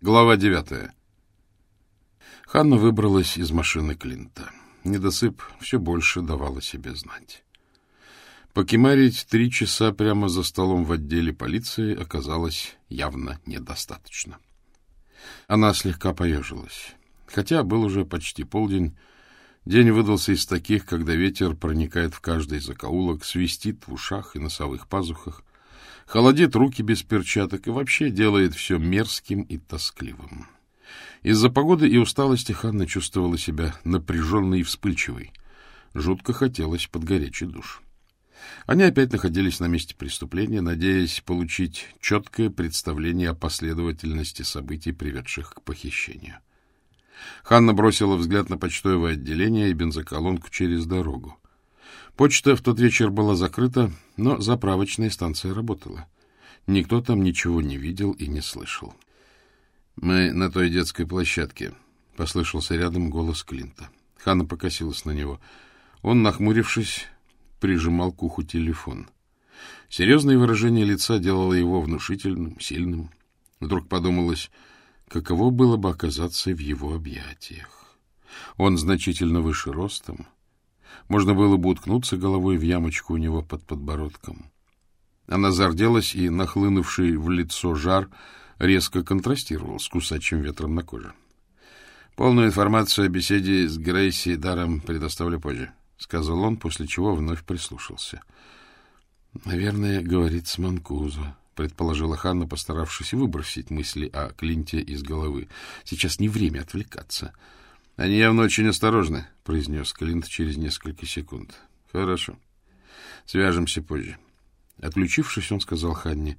Глава девятая. Ханна выбралась из машины Клинта. Недосып все больше давал о себе знать. Покемарить три часа прямо за столом в отделе полиции оказалось явно недостаточно. Она слегка поежилась. Хотя был уже почти полдень, день выдался из таких, когда ветер проникает в каждый закоулок, свистит в ушах и носовых пазухах, холодит руки без перчаток и вообще делает все мерзким и тоскливым. Из-за погоды и усталости Ханна чувствовала себя напряженной и вспыльчивой. Жутко хотелось под горячий душ. Они опять находились на месте преступления, надеясь получить четкое представление о последовательности событий, приведших к похищению. Ханна бросила взгляд на почтовое отделение и бензоколонку через дорогу. Почта в тот вечер была закрыта, но заправочная станция работала. Никто там ничего не видел и не слышал. — Мы на той детской площадке, — послышался рядом голос Клинта. Ханна покосилась на него. Он, нахмурившись, прижимал к уху телефон. Серьезное выражение лица делало его внушительным, сильным. Вдруг подумалось, каково было бы оказаться в его объятиях. Он значительно выше ростом, можно было бы уткнуться головой в ямочку у него под подбородком. Она зарделась, и нахлынувший в лицо жар резко контрастировал с кусачим ветром на коже. «Полную информацию о беседе с Грейси даром предоставлю позже», — сказал он, после чего вновь прислушался. «Наверное, говорит с Манкузо», — предположила Ханна, постаравшись выбросить мысли о Клинте из головы. «Сейчас не время отвлекаться». — Они явно очень осторожны, — произнес Клинт через несколько секунд. — Хорошо. Свяжемся позже. Отключившись, он сказал Ханне.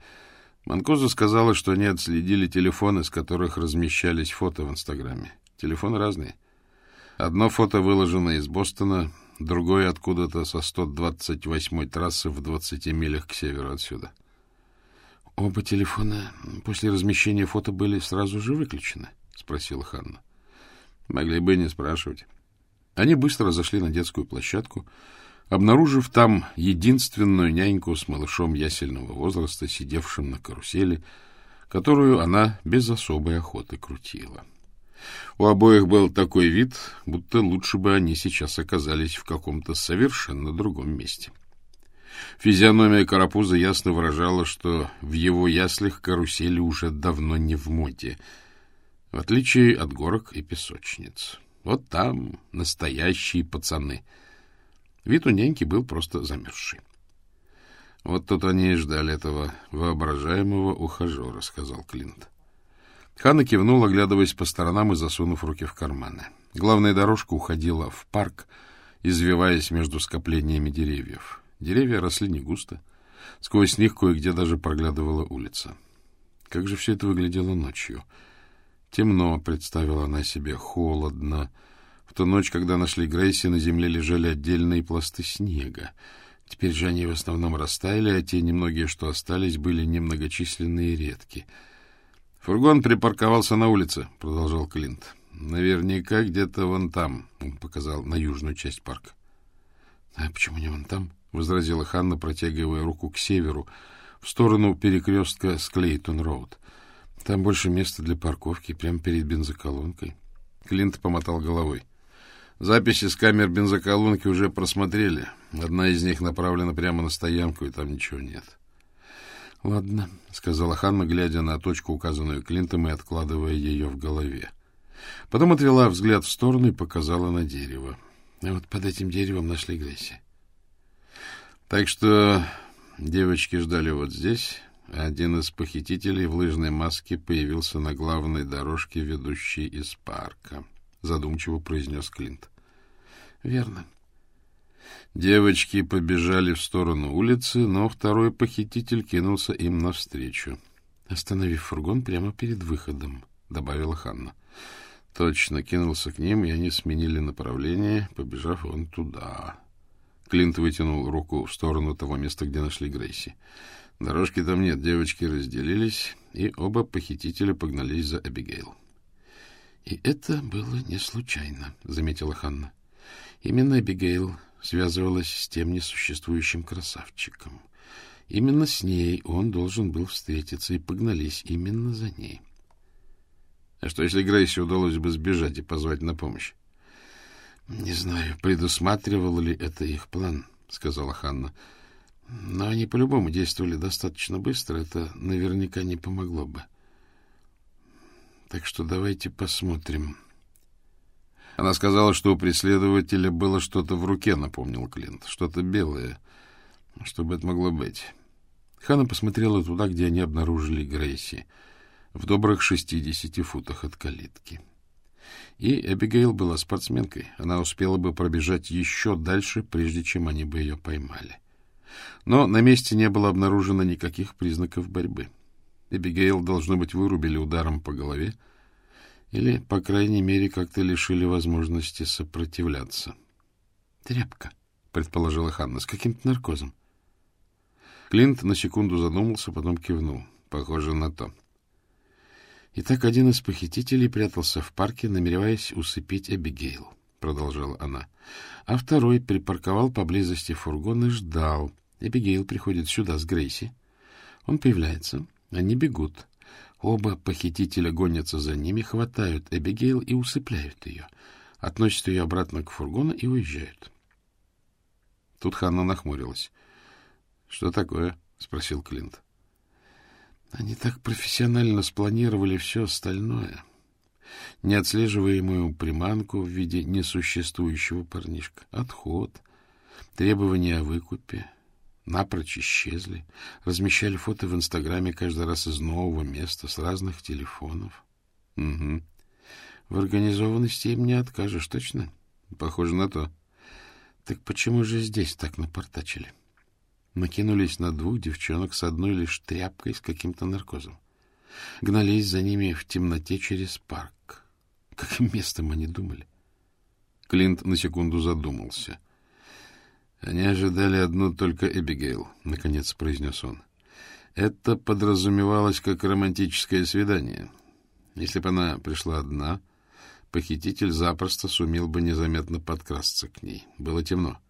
Манкоза сказала, что они отследили телефоны, с которых размещались фото в Инстаграме. Телефоны разные. Одно фото выложено из Бостона, другое откуда-то со 128-й трассы в 20 милях к северу отсюда. — Оба телефона после размещения фото были сразу же выключены? — спросила Ханна. Могли бы не спрашивать. Они быстро зашли на детскую площадку, обнаружив там единственную няньку с малышом ясельного возраста, сидевшим на карусели, которую она без особой охоты крутила. У обоих был такой вид, будто лучше бы они сейчас оказались в каком-то совершенно другом месте. Физиономия Карапуза ясно выражала, что в его яслях карусели уже давно не в моде — в отличие от горок и песочниц. Вот там настоящие пацаны. Вид у няньки был просто замерзший. Вот тут они и ждали этого воображаемого ухажера, — сказал Клинт. Ханна кивнул, оглядываясь по сторонам и засунув руки в карманы. Главная дорожка уходила в парк, извиваясь между скоплениями деревьев. Деревья росли не густо. Сквозь них кое-где даже проглядывала улица. Как же все это выглядело ночью! — Темно, представила она себе, холодно. В ту ночь, когда нашли Грейси, на земле лежали отдельные пласты снега. Теперь же они в основном растаяли, а те немногие, что остались, были немногочисленные и редки. «Фургон припарковался на улице», — продолжал Клинт. «Наверняка где-то вон там», — он показал на южную часть парка. «А почему не вон там?» — возразила Ханна, протягивая руку к северу, в сторону перекрестка с Клейтон-Роуд. Там больше места для парковки, прямо перед бензоколонкой. Клинт помотал головой. Записи с камер бензоколонки уже просмотрели. Одна из них направлена прямо на стоянку, и там ничего нет. — Ладно, — сказала Ханна, глядя на точку, указанную Клинтом, и откладывая ее в голове. Потом отвела взгляд в сторону и показала на дерево. А вот под этим деревом нашли Грейси. Так что девочки ждали вот здесь, один из похитителей в лыжной маске появился на главной дорожке, ведущей из парка. Задумчиво произнес Клинт. — Верно. Девочки побежали в сторону улицы, но второй похититель кинулся им навстречу, остановив фургон прямо перед выходом, — добавила Ханна. Точно кинулся к ним, и они сменили направление, побежав вон туда. Клинт вытянул руку в сторону того места, где нашли Грейси. Дорожки там нет, девочки разделились, и оба похитителя погнались за Эбигейл. — И это было не случайно, — заметила Ханна. Именно Эбигейл связывалась с тем несуществующим красавчиком. Именно с ней он должен был встретиться, и погнались именно за ней. А что, если Грейси удалось бы сбежать и позвать на помощь? — Не знаю, предусматривал ли это их план, — сказала Ханна. — Но они по-любому действовали достаточно быстро. Это наверняка не помогло бы. Так что давайте посмотрим. Она сказала, что у преследователя было что-то в руке, напомнил Клинт. Что-то белое. Что бы это могло быть? Ханна посмотрела туда, где они обнаружили Грейси, в добрых шестидесяти футах от калитки. И Эбигейл была спортсменкой. Она успела бы пробежать еще дальше, прежде чем они бы ее поймали. Но на месте не было обнаружено никаких признаков борьбы. Эбигейл, должно быть, вырубили ударом по голове или, по крайней мере, как-то лишили возможности сопротивляться. — Тряпка, — предположила Ханна, — с каким-то наркозом. Клинт на секунду задумался, потом кивнул. Похоже на то. Итак, один из похитителей прятался в парке, намереваясь усыпить Эбигейл, — продолжала она. А второй припарковал поблизости фургон и ждал. Эбигейл приходит сюда с Грейси. Он появляется. Они бегут. Оба похитителя гонятся за ними, хватают Эбигейл и усыпляют ее. Относят ее обратно к фургону и уезжают. Тут Ханна нахмурилась. — Что такое? — спросил Клинт. — Они так профессионально спланировали все остальное. Неотслеживаемую приманку в виде несуществующего парнишка, отход, требования о выкупе, напрочь исчезли, размещали фото в Инстаграме каждый раз из нового места, с разных телефонов. Угу. В организованности им не откажешь, точно? Похоже на то. Так почему же здесь так напортачили? накинулись на двух девчонок с одной лишь тряпкой с каким-то наркозом. Гнались за ними в темноте через парк. Каким местом они думали? Клинт на секунду задумался. Они ожидали одну только Эбигейл, — наконец произнес он. Это подразумевалось как романтическое свидание. Если бы она пришла одна, похититель запросто сумел бы незаметно подкрасться к ней. Было темно. —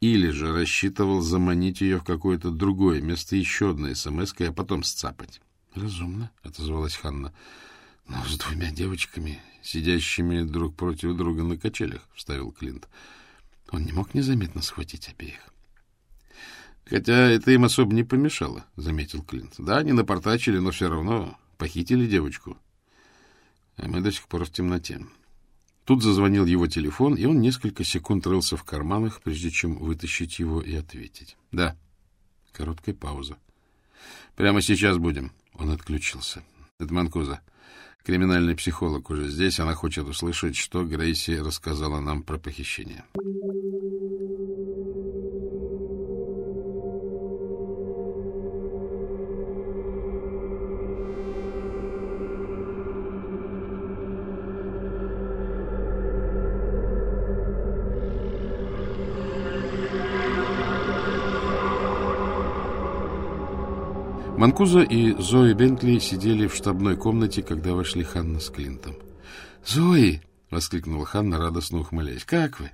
или же рассчитывал заманить ее в какое-то другое место еще одной смс а потом сцапать. — Разумно, — отозвалась Ханна. — Но с двумя девочками, сидящими друг против друга на качелях, — вставил Клинт. Он не мог незаметно схватить обеих. — Хотя это им особо не помешало, — заметил Клинт. — Да, они напортачили, но все равно похитили девочку. А мы до сих пор в темноте. Тут зазвонил его телефон, и он несколько секунд рылся в карманах, прежде чем вытащить его и ответить. — Да. Короткая пауза. — Прямо сейчас будем. Он отключился. — Это Манкуза. Криминальный психолог уже здесь. Она хочет услышать, что Грейси рассказала нам про похищение. Манкуза и Зои Бентли сидели в штабной комнате, когда вошли Ханна с Клинтом. — Зои! — воскликнула Ханна, радостно ухмыляясь. — Как вы?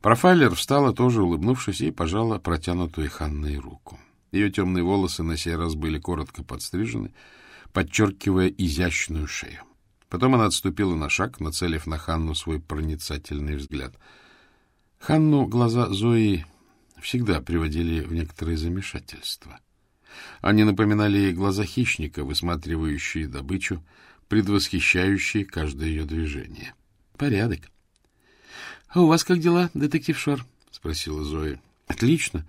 Профайлер встала, тоже улыбнувшись, и пожала протянутую Ханной руку. Ее темные волосы на сей раз были коротко подстрижены, подчеркивая изящную шею. Потом она отступила на шаг, нацелив на Ханну свой проницательный взгляд. Ханну глаза Зои всегда приводили в некоторое замешательство. Они напоминали ей глаза хищника, высматривающие добычу, предвосхищающие каждое ее движение. Порядок. — А у вас как дела, детектив Шор? — спросила Зоя. — Отлично.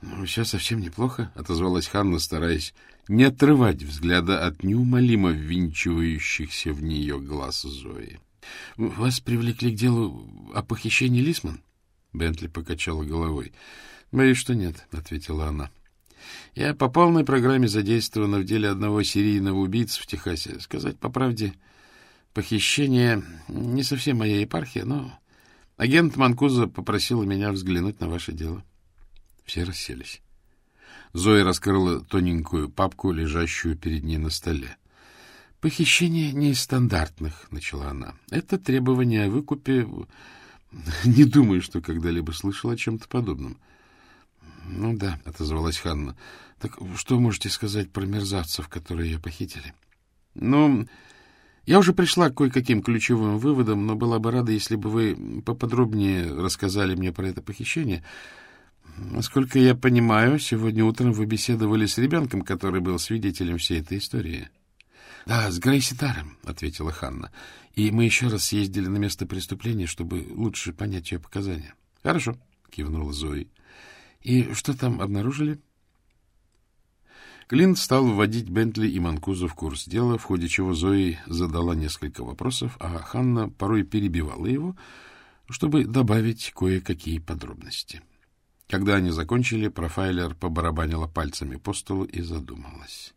Ну, все совсем неплохо, — отозвалась Ханна, стараясь не отрывать взгляда от неумолимо ввинчивающихся в нее глаз Зои. — Вас привлекли к делу о похищении Лисман? Бентли покачала головой. — Боюсь, что нет, — ответила она. Я по полной программе задействована в деле одного серийного убийцы в Техасе. Сказать по правде, похищение не совсем моя епархия, но агент Манкуза попросила меня взглянуть на ваше дело. Все расселись. Зоя раскрыла тоненькую папку, лежащую перед ней на столе. — Похищение не из стандартных, — начала она. — Это требование о выкупе... Не думаю, что когда-либо слышал о чем-то подобном. —— Ну да, — отозвалась Ханна. — Так что можете сказать про мерзавцев, которые ее похитили? — Ну, Я уже пришла к кое-каким ключевым выводам, но была бы рада, если бы вы поподробнее рассказали мне про это похищение. Насколько я понимаю, сегодня утром вы беседовали с ребенком, который был свидетелем всей этой истории. — Да, с Грейси Таром, — ответила Ханна. — И мы еще раз съездили на место преступления, чтобы лучше понять ее показания. — Хорошо, — кивнула Зои. — И что там обнаружили? Клинт стал вводить Бентли и Манкуза в курс дела, в ходе чего Зои задала несколько вопросов, а Ханна порой перебивала его, чтобы добавить кое-какие подробности. Когда они закончили, профайлер побарабанила пальцами по столу и задумалась.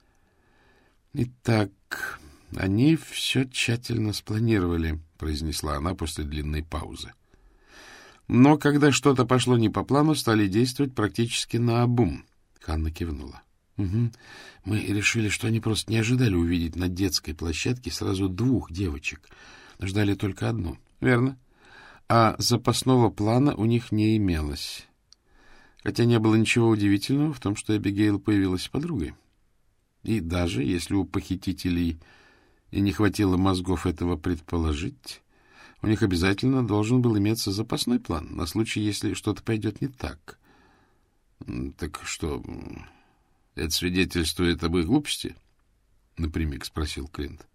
«Итак, они все тщательно спланировали», — произнесла она после длинной паузы. «Но когда что-то пошло не по плану, стали действовать практически наобум», — Ханна кивнула. Угу. Мы решили, что они просто не ожидали увидеть на детской площадке сразу двух девочек. Ждали только одну. Верно. А запасного плана у них не имелось. Хотя не было ничего удивительного в том, что Эбигейл появилась подругой. И даже если у похитителей и не хватило мозгов этого предположить, у них обязательно должен был иметься запасной план на случай, если что-то пойдет не так. Так что, это свидетельствует об их глупости? — напрямик спросил Клинт.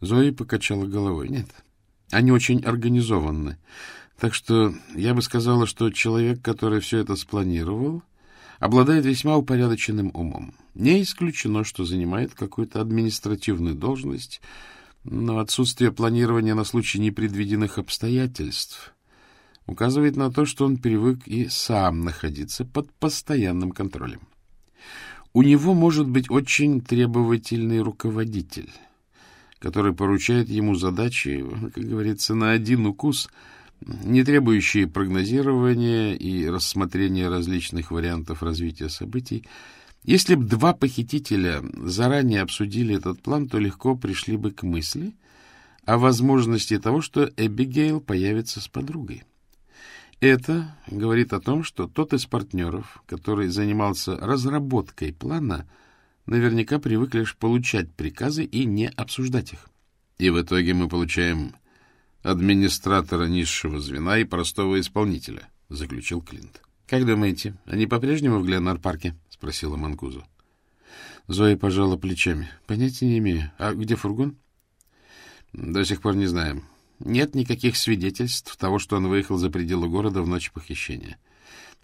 Зои покачала головой. — Нет, они очень организованы. Так что я бы сказала, что человек, который все это спланировал, обладает весьма упорядоченным умом. Не исключено, что занимает какую-то административную должность, но отсутствие планирования на случай непредвиденных обстоятельств указывает на то, что он привык и сам находиться под постоянным контролем. У него может быть очень требовательный руководитель, который поручает ему задачи, как говорится, на один укус, не требующие прогнозирования и рассмотрения различных вариантов развития событий. Если бы два похитителя заранее обсудили этот план, то легко пришли бы к мысли о возможности того, что Эбигейл появится с подругой. Это говорит о том, что тот из партнеров, который занимался разработкой плана, наверняка привык лишь получать приказы и не обсуждать их. И в итоге мы получаем администратора низшего звена и простого исполнителя, — заключил Клинт. — Как думаете, они по-прежнему в Гленнор-парке? — спросила Манкузу. Зоя пожала плечами. — Понятия не имею. А где фургон? — До сих пор не знаем. Нет никаких свидетельств того, что он выехал за пределы города в ночь похищения.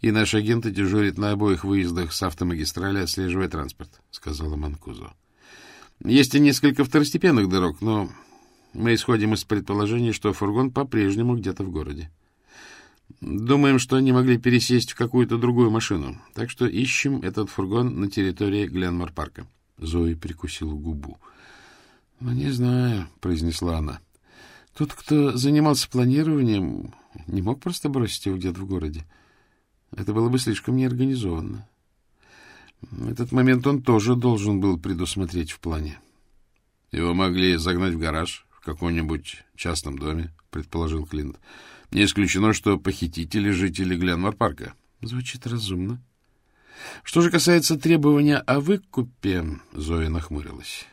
И наши агенты дежурят на обоих выездах с автомагистрали, отслеживая транспорт, — сказала Манкузо. Есть и несколько второстепенных дорог, но мы исходим из предположения, что фургон по-прежнему где-то в городе. Думаем, что они могли пересесть в какую-то другую машину, так что ищем этот фургон на территории Гленмор-парка. Зои прикусила губу. — Ну, не знаю, — произнесла она. Тот, кто занимался планированием, не мог просто бросить его где-то в городе. Это было бы слишком неорганизованно. Этот момент он тоже должен был предусмотреть в плане. Его могли загнать в гараж в каком-нибудь частном доме, предположил Клинт. Не исключено, что похитители жители Гленмор-парка. Звучит разумно. Что же касается требования о выкупе, Зоя нахмурилась.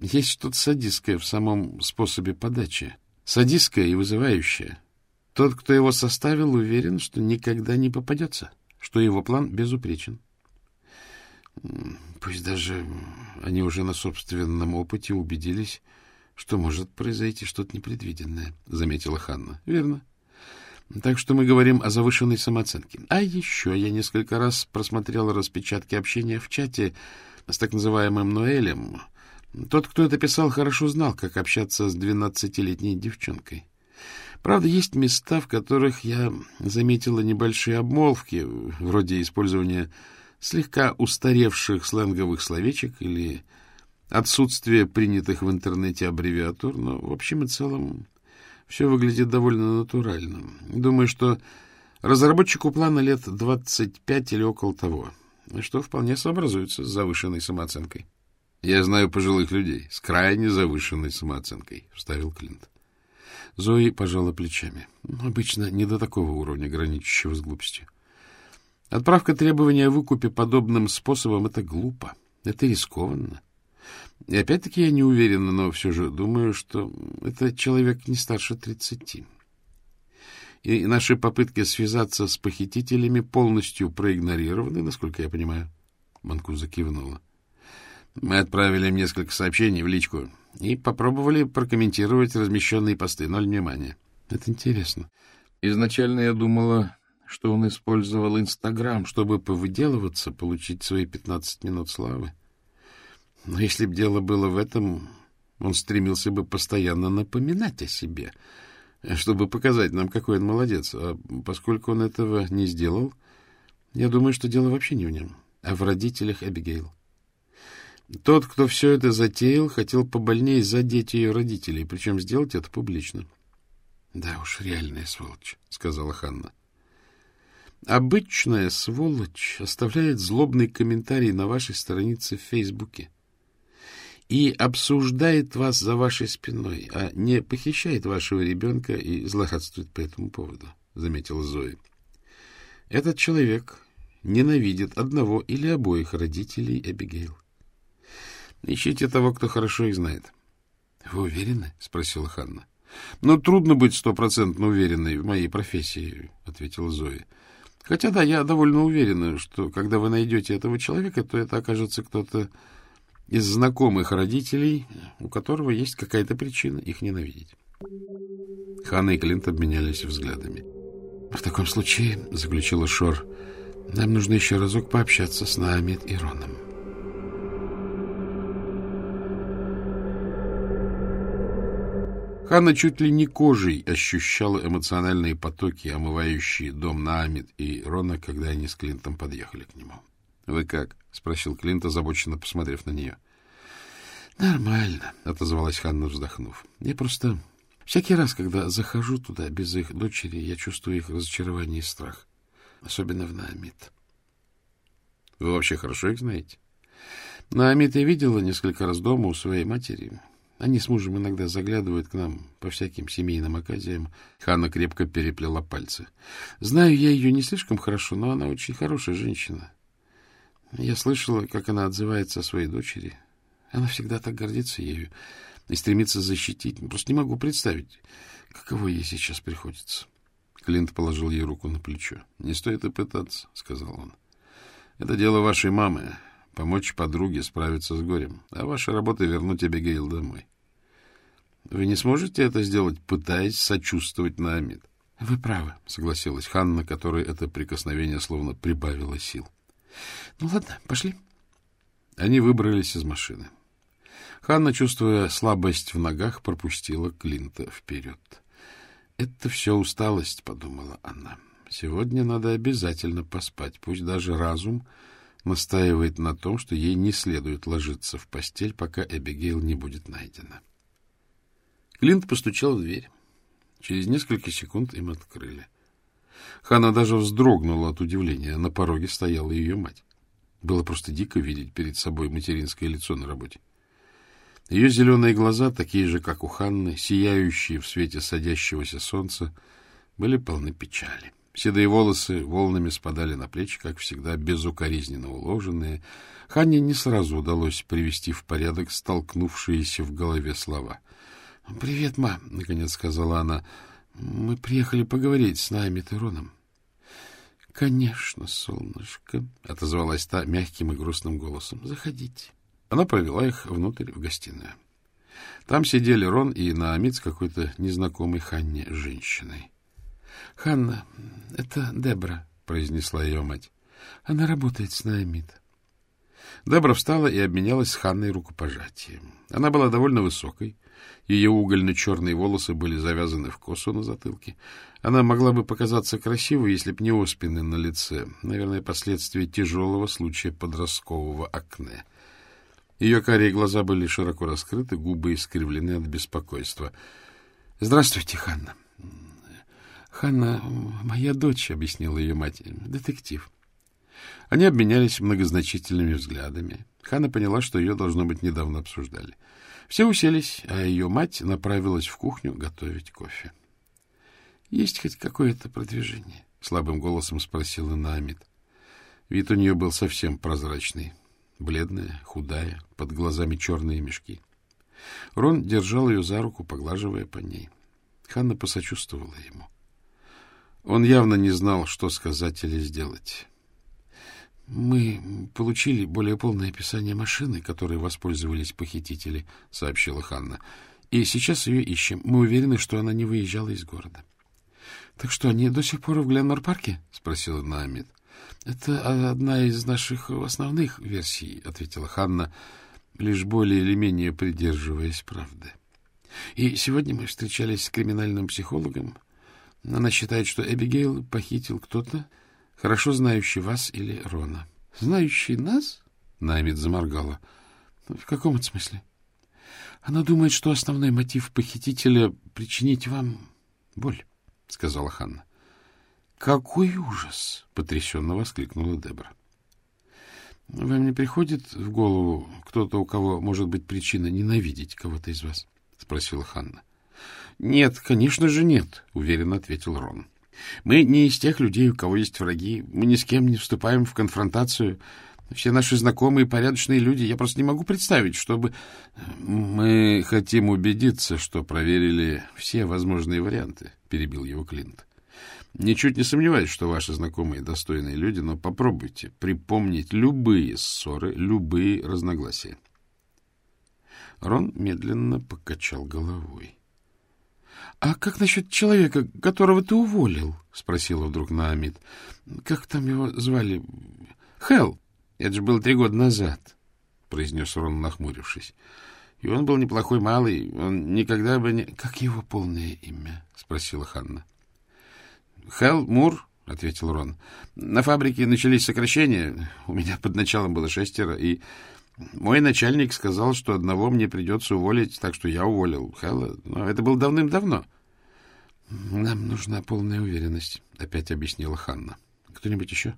Есть что-то садистское в самом способе подачи. Садистское и вызывающее. Тот, кто его составил, уверен, что никогда не попадется, что его план безупречен. Пусть даже они уже на собственном опыте убедились, что может произойти что-то непредвиденное, — заметила Ханна. — Верно. Так что мы говорим о завышенной самооценке. А еще я несколько раз просмотрела распечатки общения в чате с так называемым Ноэлем, тот, кто это писал, хорошо знал, как общаться с двенадцатилетней девчонкой. Правда, есть места, в которых я заметила небольшие обмолвки, вроде использования слегка устаревших сленговых словечек или отсутствие принятых в интернете аббревиатур, но в общем и целом все выглядит довольно натурально. Думаю, что разработчику плана лет 25 или около того, что вполне сообразуется с завышенной самооценкой. Я знаю пожилых людей с крайне завышенной самооценкой, — вставил Клинт. Зои пожала плечами. Обычно не до такого уровня, граничащего с глупостью. Отправка требования о выкупе подобным способом — это глупо, это рискованно. И опять-таки я не уверена, но все же думаю, что это человек не старше тридцати. И наши попытки связаться с похитителями полностью проигнорированы, насколько я понимаю. Манкуза кивнула. Мы отправили им несколько сообщений в личку и попробовали прокомментировать размещенные посты. Ноль внимания. Это интересно. Изначально я думала, что он использовал Инстаграм, чтобы повыделываться, получить свои пятнадцать минут славы. Но если бы дело было в этом, он стремился бы постоянно напоминать о себе, чтобы показать нам, какой он молодец. А поскольку он этого не сделал, я думаю, что дело вообще не в нем, а в родителях Эбигейл. Тот, кто все это затеял, хотел побольнее задеть ее родителей, причем сделать это публично. — Да уж, реальная сволочь, — сказала Ханна. — Обычная сволочь оставляет злобный комментарий на вашей странице в Фейсбуке и обсуждает вас за вашей спиной, а не похищает вашего ребенка и злорадствует по этому поводу, — заметила Зоя. Этот человек ненавидит одного или обоих родителей Эбигейл. Ищите того, кто хорошо их знает. — Вы уверены? — спросила Ханна. — Ну, трудно быть стопроцентно уверенной в моей профессии, — ответила Зоя. — Хотя да, я довольно уверена, что когда вы найдете этого человека, то это окажется кто-то из знакомых родителей, у которого есть какая-то причина их ненавидеть. Ханна и Клинт обменялись взглядами. — В таком случае, — заключила Шор, — нам нужно еще разок пообщаться с Наамид и Роном. — Ханна чуть ли не кожей ощущала эмоциональные потоки, омывающие дом Наамид и Рона, когда они с Клинтом подъехали к нему. — Вы как? — спросил Клинт, озабоченно посмотрев на нее. — Нормально, — отозвалась Ханна, вздохнув. — Я просто... Всякий раз, когда захожу туда без их дочери, я чувствую их разочарование и страх. Особенно в Наамид. — Вы вообще хорошо их знаете? — Наамид я видела несколько раз дома у своей матери. Они с мужем иногда заглядывают к нам по всяким семейным оказиям. Ханна крепко переплела пальцы. Знаю я ее не слишком хорошо, но она очень хорошая женщина. Я слышала, как она отзывается о своей дочери. Она всегда так гордится ею и стремится защитить. Просто не могу представить, каково ей сейчас приходится. Клинт положил ей руку на плечо. — Не стоит и пытаться, — сказал он. — Это дело вашей мамы помочь подруге справиться с горем, а ваша работа — вернуть Эбигейл домой. Вы не сможете это сделать, пытаясь сочувствовать Наамид? — Вы правы, — согласилась Ханна, которой это прикосновение словно прибавило сил. — Ну ладно, пошли. Они выбрались из машины. Ханна, чувствуя слабость в ногах, пропустила Клинта вперед. — Это все усталость, — подумала она. — Сегодня надо обязательно поспать, пусть даже разум настаивает на том, что ей не следует ложиться в постель, пока Эбигейл не будет найдена. Клинт постучал в дверь. Через несколько секунд им открыли. Хана даже вздрогнула от удивления. На пороге стояла ее мать. Было просто дико видеть перед собой материнское лицо на работе. Ее зеленые глаза, такие же, как у Ханны, сияющие в свете садящегося солнца, были полны печали. Седые волосы волнами спадали на плечи, как всегда, безукоризненно уложенные. Ханне не сразу удалось привести в порядок столкнувшиеся в голове слова. — Привет, ма, — наконец сказала она. — Мы приехали поговорить с нами, Тероном. — Конечно, солнышко, — отозвалась та мягким и грустным голосом. — Заходите. Она провела их внутрь в гостиную. Там сидели Рон и Наамид с какой-то незнакомой Ханне женщиной. — Ханна, это Дебра, — произнесла ее мать. — Она работает с Наамид. Дебра встала и обменялась с Ханной рукопожатием. Она была довольно высокой. Ее угольно-черные волосы были завязаны в косу на затылке. Она могла бы показаться красивой, если б не оспины на лице. Наверное, последствия тяжелого случая подросткового акне. Ее карие глаза были широко раскрыты, губы искривлены от беспокойства. — Здравствуйте, Ханна. Ханна, моя дочь, — объяснила ее мать, — детектив. Они обменялись многозначительными взглядами. Ханна поняла, что ее, должно быть, недавно обсуждали. Все уселись, а ее мать направилась в кухню готовить кофе. — Есть хоть какое-то продвижение? — слабым голосом спросила Наамид. Вид у нее был совсем прозрачный. бледная, худая, под глазами черные мешки. Рон держал ее за руку, поглаживая по ней. Ханна посочувствовала ему. Он явно не знал, что сказать или сделать. — Мы получили более полное описание машины, которой воспользовались похитители, — сообщила Ханна. — И сейчас ее ищем. Мы уверены, что она не выезжала из города. — Так что, они до сих пор в Гленмор-парке? — спросила Наамид. — Это одна из наших основных версий, — ответила Ханна, лишь более или менее придерживаясь правды. И сегодня мы встречались с криминальным психологом. Она считает, что Эбигейл похитил кто-то, хорошо знающий вас или Рона. — Знающий нас? — Намид заморгала. — В каком это смысле? Она думает, что основной мотив похитителя — причинить вам боль, — сказала Ханна. — Какой ужас! — потрясенно воскликнула Дебра. — Вам не приходит в голову кто-то, у кого может быть причина ненавидеть кого-то из вас? — спросила Ханна. — Нет, конечно же нет, — уверенно ответил Рон. Мы не из тех людей, у кого есть враги. Мы ни с кем не вступаем в конфронтацию. Все наши знакомые порядочные люди. Я просто не могу представить, чтобы... Мы хотим убедиться, что проверили все возможные варианты, — перебил его Клинт. Ничуть не сомневаюсь, что ваши знакомые достойные люди, но попробуйте припомнить любые ссоры, любые разногласия. Рон медленно покачал головой. — А как насчет человека, которого ты уволил? — спросила вдруг Наамид. — Как там его звали? — Хелл. Это же было три года назад, — произнес Рон, нахмурившись. — И он был неплохой малый. Он никогда бы не... — Как его полное имя? — спросила Ханна. — Хелл Мур, — ответил Рон. — На фабрике начались сокращения. У меня под началом было шестеро, и мой начальник сказал, что одного мне придется уволить, так что я уволил Хэлла. Но это было давным-давно. — Нам нужна полная уверенность, — опять объяснила Ханна. — Кто-нибудь еще?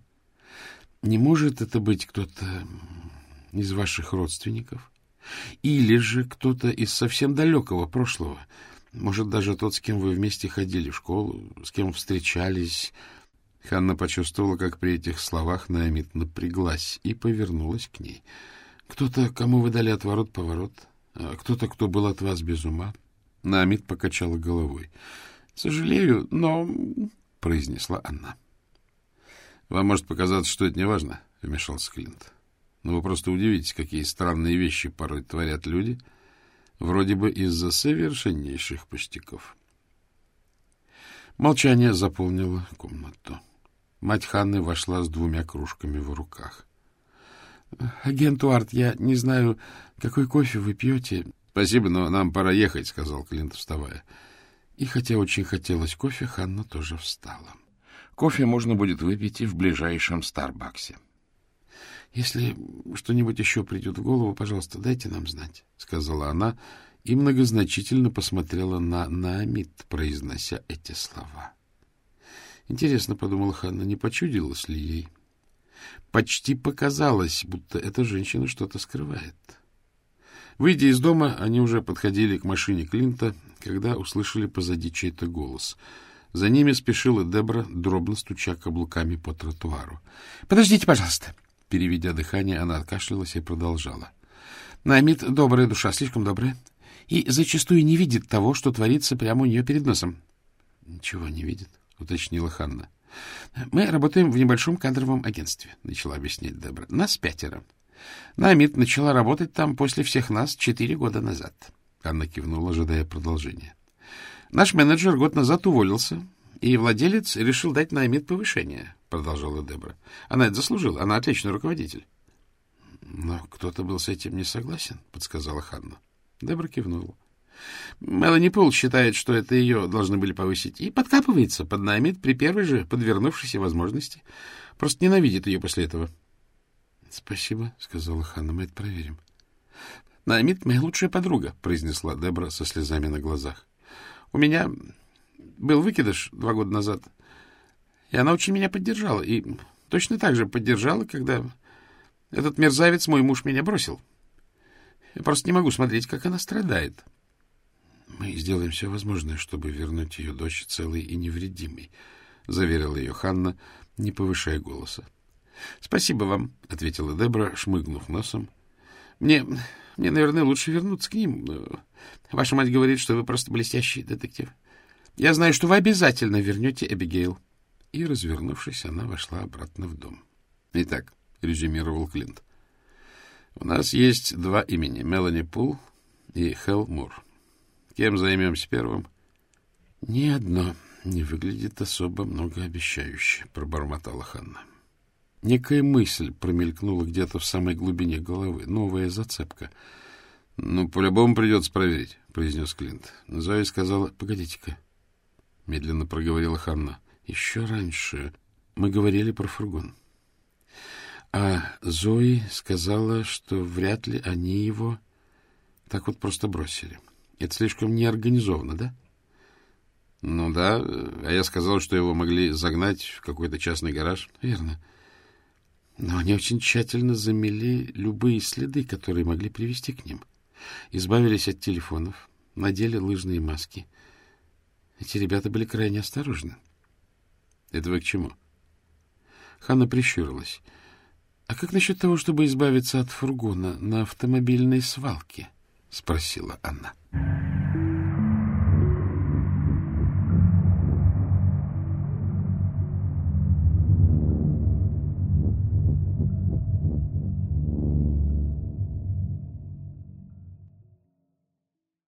Не может это быть кто-то из ваших родственников? Или же кто-то из совсем далекого прошлого? Может, даже тот, с кем вы вместе ходили в школу, с кем встречались... Ханна почувствовала, как при этих словах Наамид напряглась и повернулась к ней — кто-то, кому вы дали отворот-поворот, а кто-то, кто был от вас без ума. Намид покачала головой. — Сожалею, но... — произнесла она. — Вам может показаться, что это не важно, — вмешался Клинт. — Но вы просто удивитесь, какие странные вещи порой творят люди, вроде бы из-за совершеннейших пустяков. Молчание заполнило комнату. Мать Ханны вошла с двумя кружками в руках. — Агент Уарт, я не знаю, какой кофе вы пьете. — Спасибо, но нам пора ехать, — сказал Клинт, вставая. И хотя очень хотелось кофе, Ханна тоже встала. Кофе можно будет выпить и в ближайшем Старбаксе. — Если что-нибудь еще придет в голову, пожалуйста, дайте нам знать, — сказала она и многозначительно посмотрела на Наамид, произнося эти слова. Интересно, — подумала Ханна, — не почудилось ли ей? — Почти показалось, будто эта женщина что-то скрывает. Выйдя из дома, они уже подходили к машине Клинта, когда услышали позади чей-то голос. За ними спешила Дебра, дробно стуча каблуками по тротуару. — Подождите, пожалуйста. Переведя дыхание, она откашлялась и продолжала. — Наймит добрая душа, слишком добрая, и зачастую не видит того, что творится прямо у нее перед носом. — Ничего не видит, — уточнила Ханна. — Мы работаем в небольшом кадровом агентстве, — начала объяснять Дебра. — Нас пятеро. Намит начала работать там после всех нас четыре года назад. Анна кивнула, ожидая продолжения. Наш менеджер год назад уволился, и владелец решил дать Намит повышение, — продолжала Дебра. Она это заслужила, она отличный руководитель. — Но кто-то был с этим не согласен, — подсказала Ханна. Дебра кивнула. Мелани Пул считает, что это ее должны были повысить, и подкапывается под Наймит при первой же подвернувшейся возможности. Просто ненавидит ее после этого. — Спасибо, — сказала Ханна, — мы это проверим. — Наймит моя лучшая подруга, — произнесла Дебра со слезами на глазах. — У меня был выкидыш два года назад, и она очень меня поддержала, и точно так же поддержала, когда этот мерзавец, мой муж, меня бросил. Я просто не могу смотреть, как она страдает. —— Мы сделаем все возможное, чтобы вернуть ее дочь целой и невредимой, — заверила ее Ханна, не повышая голоса. — Спасибо вам, — ответила Дебра, шмыгнув носом. — Мне, мне, наверное, лучше вернуться к ним. Ваша мать говорит, что вы просто блестящий детектив. Я знаю, что вы обязательно вернете Эбигейл. И, развернувшись, она вошла обратно в дом. — Итак, — резюмировал Клинт, — у нас есть два имени — Мелани Пул и Хелл Мур. Кем займемся первым? — Ни одно не выглядит особо многообещающе, — пробормотала Ханна. Некая мысль промелькнула где-то в самой глубине головы. Новая зацепка. — Ну, по-любому придется проверить, — произнес Клинт. Зоя сказала... — Погодите-ка, — медленно проговорила Ханна. — Еще раньше мы говорили про фургон. А Зои сказала, что вряд ли они его так вот просто бросили. Это слишком неорганизованно, да? — Ну да, а я сказал, что его могли загнать в какой-то частный гараж. — Верно. — но они очень тщательно замели любые следы, которые могли привести к ним. Избавились от телефонов, надели лыжные маски. Эти ребята были крайне осторожны. — Это вы к чему? Ханна прищурилась. — А как насчет того, чтобы избавиться от фургона на автомобильной свалке? —— спросила она.